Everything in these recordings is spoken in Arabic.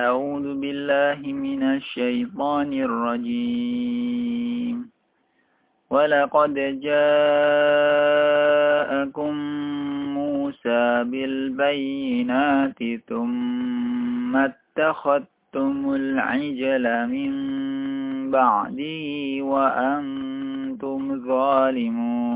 أعوذ بالله من الشيطان الرجيم. ولقد جاءكم موسى بالبينات ثم اتخذتم العجل من بعده وأنتم ظالمون.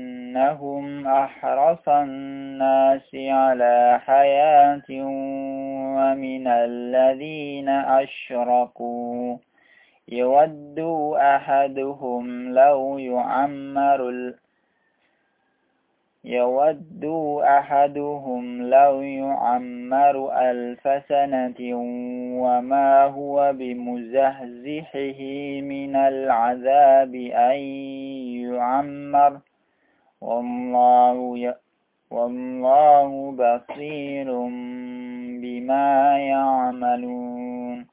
ولتجدنهم أحرص الناس على حياة ومن الذين أشركوا. يود أحدهم لو يعمر يود أحدهم لو يعمر ألف سنة وما هو بمزهزحه من العذاب أن يعمر. والله ي... والله بصير بما يعملون.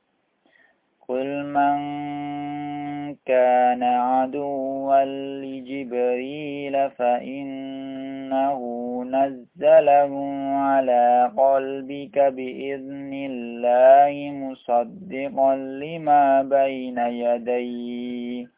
قل من كان عدوا لجبريل فإنه نزله على قلبك بإذن الله مصدقا لما بين يديه.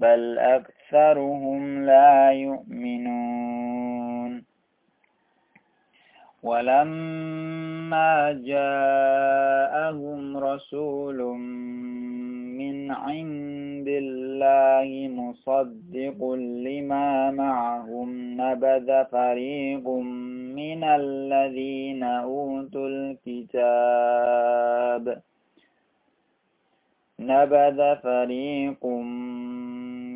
بل أكثرهم لا يؤمنون ولما جاءهم رسول من عند الله مصدق لما معهم نبذ فريق من الذين أوتوا الكتاب نبذ فريق من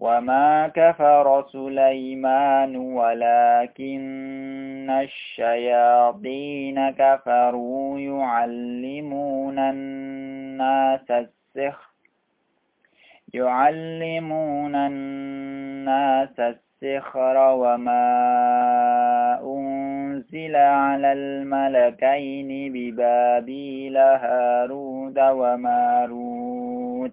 وما كفر سليمان ولكن الشياطين كفروا يعلمون الناس السحر يعلمون الناس السخر وما أنزل على الملكين ببابيل هاروت وماروت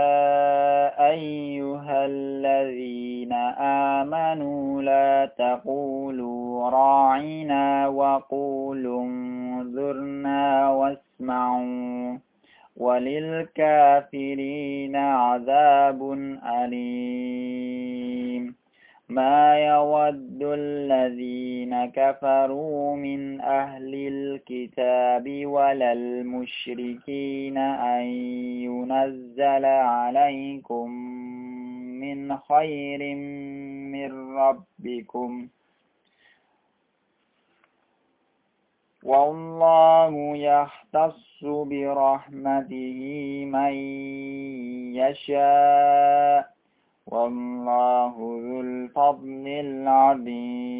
لا تقولوا راعنا وقولوا انظرنا واسمعوا وللكافرين عذاب أليم. ما يود الذين كفروا من أهل الكتاب ولا المشركين أن ينزل عليكم من خير من ربكم. والله يختص برحمته من يشاء. والله ذو الفضل العظيم.